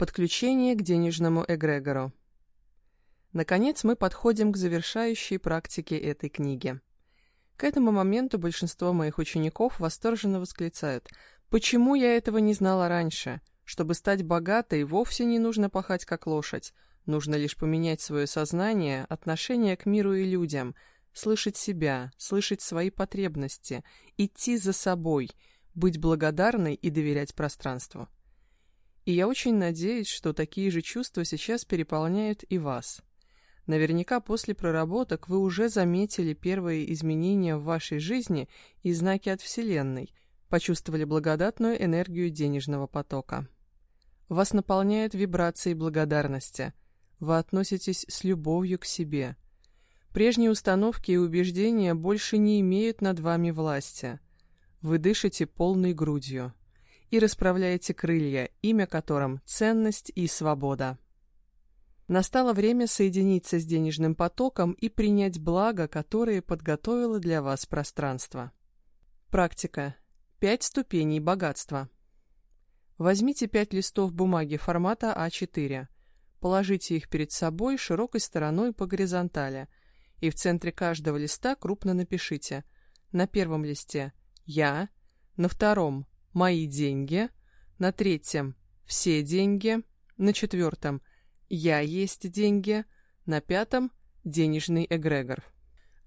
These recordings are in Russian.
Подключение к денежному эгрегору. Наконец мы подходим к завершающей практике этой книги. К этому моменту большинство моих учеников восторженно восклицают «Почему я этого не знала раньше? Чтобы стать богатой, вовсе не нужно пахать как лошадь. Нужно лишь поменять свое сознание, отношение к миру и людям, слышать себя, слышать свои потребности, идти за собой, быть благодарной и доверять пространству». И я очень надеюсь, что такие же чувства сейчас переполняют и вас. Наверняка после проработок вы уже заметили первые изменения в вашей жизни и знаки от Вселенной, почувствовали благодатную энергию денежного потока. Вас наполняют вибрации благодарности. Вы относитесь с любовью к себе. Прежние установки и убеждения больше не имеют над вами власти. Вы дышите полной грудью и расправляете крылья, имя которым – ценность и свобода. Настало время соединиться с денежным потоком и принять благо, которое подготовило для вас пространство. Практика. Пять ступеней богатства. Возьмите пять листов бумаги формата А4. Положите их перед собой широкой стороной по горизонтали, и в центре каждого листа крупно напишите. На первом листе «Я», на втором «Мои деньги», на третьем «Все деньги», на четвертом «Я есть деньги», на пятом «Денежный эгрегор».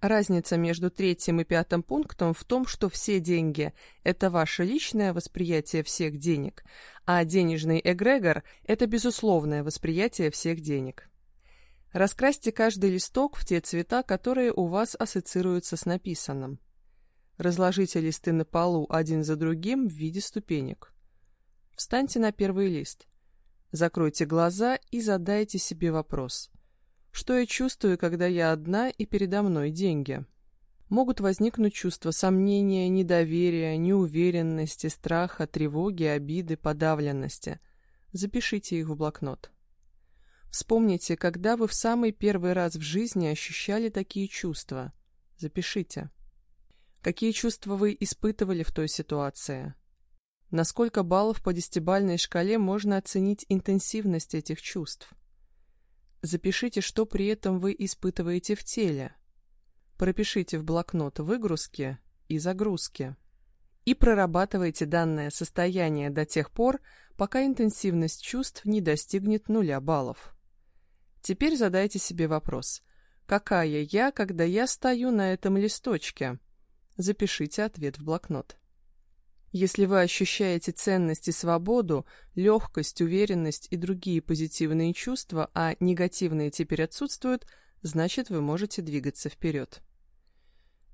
Разница между третьим и пятым пунктом в том, что все деньги – это ваше личное восприятие всех денег, а денежный эгрегор – это безусловное восприятие всех денег. Раскрасьте каждый листок в те цвета, которые у вас ассоциируются с написанным. Разложите листы на полу один за другим в виде ступенек. Встаньте на первый лист. Закройте глаза и задайте себе вопрос. Что я чувствую, когда я одна и передо мной деньги? Могут возникнуть чувства сомнения, недоверия, неуверенности, страха, тревоги, обиды, подавленности. Запишите их в блокнот. Вспомните, когда вы в самый первый раз в жизни ощущали такие чувства. Запишите. Какие чувства вы испытывали в той ситуации? На сколько баллов по десятибальной шкале можно оценить интенсивность этих чувств? Запишите, что при этом вы испытываете в теле. Пропишите в блокнот выгрузки и загрузки. И прорабатывайте данное состояние до тех пор, пока интенсивность чувств не достигнет нуля баллов. Теперь задайте себе вопрос. Какая я, когда я стою на этом листочке? Запишите ответ в блокнот. Если вы ощущаете ценность и свободу, легкость, уверенность и другие позитивные чувства, а негативные теперь отсутствуют, значит вы можете двигаться вперед.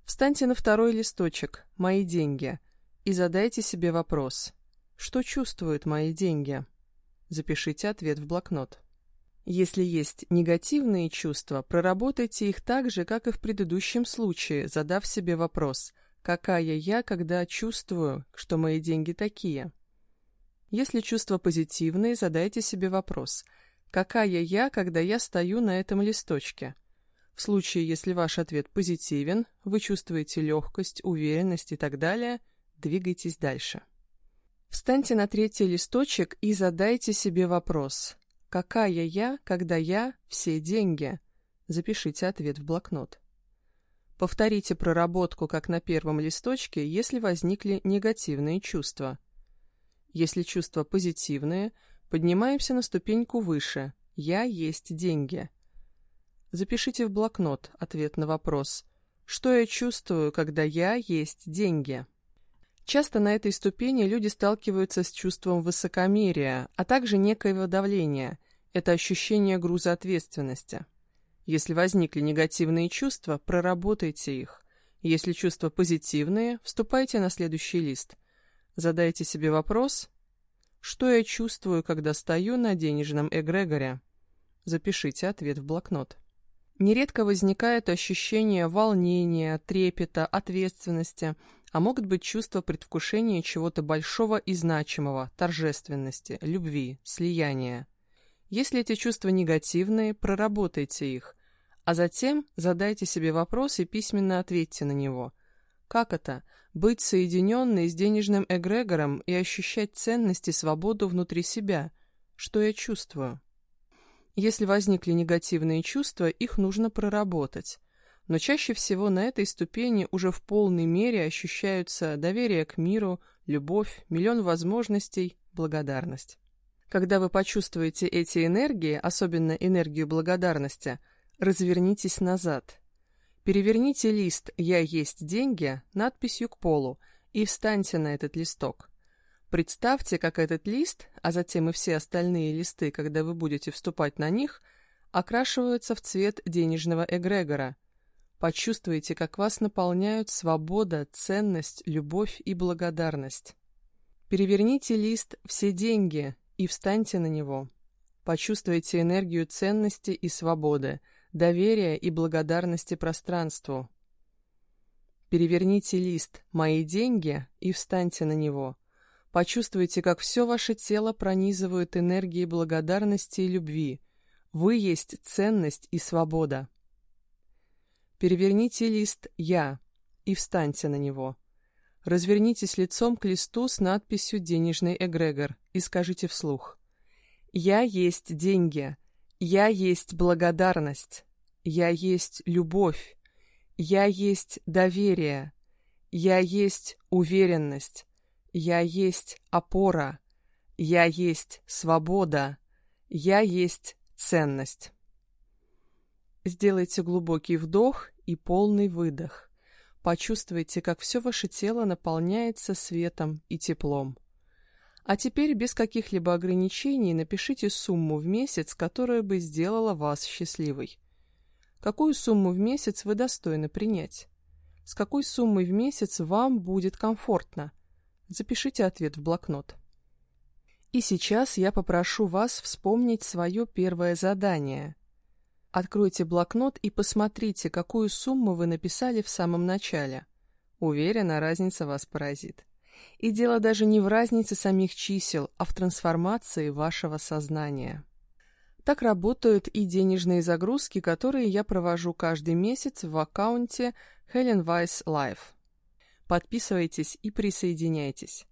Встаньте на второй листочек «Мои деньги» и задайте себе вопрос «Что чувствуют мои деньги?» Запишите ответ в блокнот. Если есть негативные чувства, проработайте их так же, как и в предыдущем случае, задав себе вопрос «Какая я, когда чувствую, что мои деньги такие?» Если чувства позитивные, задайте себе вопрос «Какая я, когда я стою на этом листочке?» В случае, если ваш ответ позитивен, вы чувствуете легкость, уверенность и так далее, двигайтесь дальше. Встаньте на третий листочек и задайте себе вопрос Какая я, когда я все деньги? Запишите ответ в блокнот. Повторите проработку, как на первом листочке, если возникли негативные чувства. Если чувства позитивные, поднимаемся на ступеньку выше. Я есть деньги. Запишите в блокнот ответ на вопрос. Что я чувствую, когда я есть деньги? Часто на этой ступени люди сталкиваются с чувством высокомерия, а также некоего давления. Это ощущение груза ответственности. Если возникли негативные чувства, проработайте их. Если чувства позитивные, вступайте на следующий лист. Задайте себе вопрос, что я чувствую, когда стою на денежном эгрегоре? Запишите ответ в блокнот. Нередко возникает ощущение волнения, трепета, ответственности – а могут быть чувства предвкушения чего-то большого и значимого, торжественности, любви, слияния. Если эти чувства негативные, проработайте их, а затем задайте себе вопрос и письменно ответьте на него. Как это – быть соединенной с денежным эгрегором и ощущать ценность и свободу внутри себя? что я чувствую. Если возникли негативные чувства, их нужно проработать. Но чаще всего на этой ступени уже в полной мере ощущаются доверие к миру, любовь, миллион возможностей, благодарность. Когда вы почувствуете эти энергии, особенно энергию благодарности, развернитесь назад. Переверните лист «Я есть деньги» надписью к полу и встаньте на этот листок. Представьте, как этот лист, а затем и все остальные листы, когда вы будете вступать на них, окрашиваются в цвет денежного эгрегора. Почувствуйте, как вас наполняют свобода, ценность, любовь и благодарность. Переверните лист «Все деньги» и встаньте на него. Почувствуйте энергию ценности и свободы, доверия и благодарности пространству. Переверните лист «Мои деньги» и встаньте на него. Почувствуйте, как все ваше тело пронизывают энергией благодарности и любви. Вы есть ценность и свобода. Переверните лист «Я» и встаньте на него. Развернитесь лицом к листу с надписью «Денежный эгрегор» и скажите вслух. «Я есть деньги. Я есть благодарность. Я есть любовь. Я есть доверие. Я есть уверенность. Я есть опора. Я есть свобода. Я есть ценность. Сделайте глубокий вдох и полный выдох. Почувствуйте, как все ваше тело наполняется светом и теплом. А теперь без каких-либо ограничений напишите сумму в месяц, которая бы сделала вас счастливой. Какую сумму в месяц вы достойны принять? С какой суммой в месяц вам будет комфортно? Запишите ответ в блокнот. И сейчас я попрошу вас вспомнить свое первое задание. Откройте блокнот и посмотрите, какую сумму вы написали в самом начале. Уверена, разница вас поразит. И дело даже не в разнице самих чисел, а в трансформации вашего сознания. Так работают и денежные загрузки, которые я провожу каждый месяц в аккаунте Helen Weiss Life. Подписывайтесь и присоединяйтесь.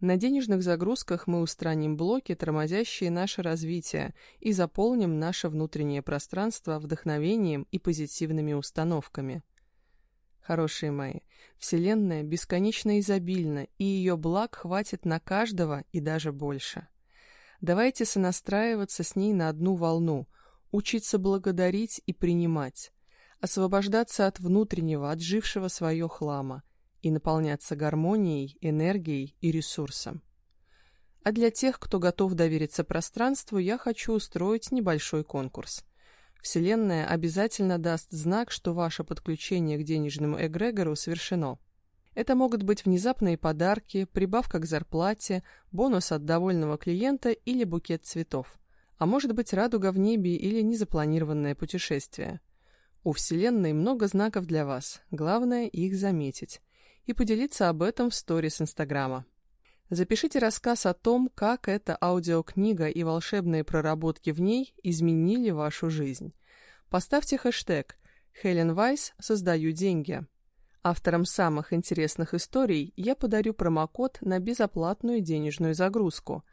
На денежных загрузках мы устраним блоки, тормозящие наше развитие, и заполним наше внутреннее пространство вдохновением и позитивными установками. Хорошие мои, Вселенная бесконечно изобильна, и ее благ хватит на каждого и даже больше. Давайте сонастраиваться с ней на одну волну, учиться благодарить и принимать, освобождаться от внутреннего, отжившего свое хлама – и наполняться гармонией, энергией и ресурсом. А для тех, кто готов довериться пространству, я хочу устроить небольшой конкурс. Вселенная обязательно даст знак, что ваше подключение к денежному эгрегору совершено. Это могут быть внезапные подарки, прибавка к зарплате, бонус от довольного клиента или букет цветов. А может быть радуга в небе или незапланированное путешествие. У Вселенной много знаков для вас, главное их заметить и поделиться об этом в сторис Инстаграма. Запишите рассказ о том, как эта аудиокнига и волшебные проработки в ней изменили вашу жизнь. Поставьте хэштег «Хелен Вайс. Создаю деньги». Авторам самых интересных историй я подарю промокод на безоплатную денежную загрузку.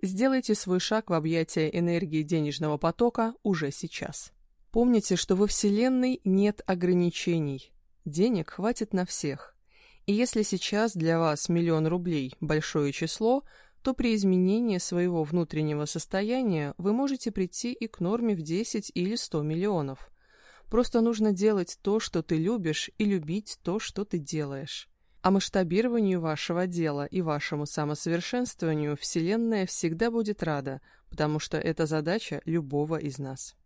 Сделайте свой шаг в объятия энергии денежного потока уже сейчас. Помните, что во Вселенной нет ограничений. Денег хватит на всех. И если сейчас для вас миллион рублей – большое число, то при изменении своего внутреннего состояния вы можете прийти и к норме в 10 или 100 миллионов. Просто нужно делать то, что ты любишь, и любить то, что ты делаешь. А масштабированию вашего дела и вашему самосовершенствованию Вселенная всегда будет рада, потому что это задача любого из нас.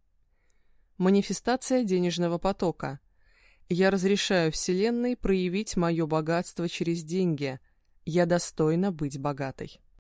Манифестация денежного потока – я разрешаю Вселенной проявить мое богатство через деньги. Я достойна быть богатой.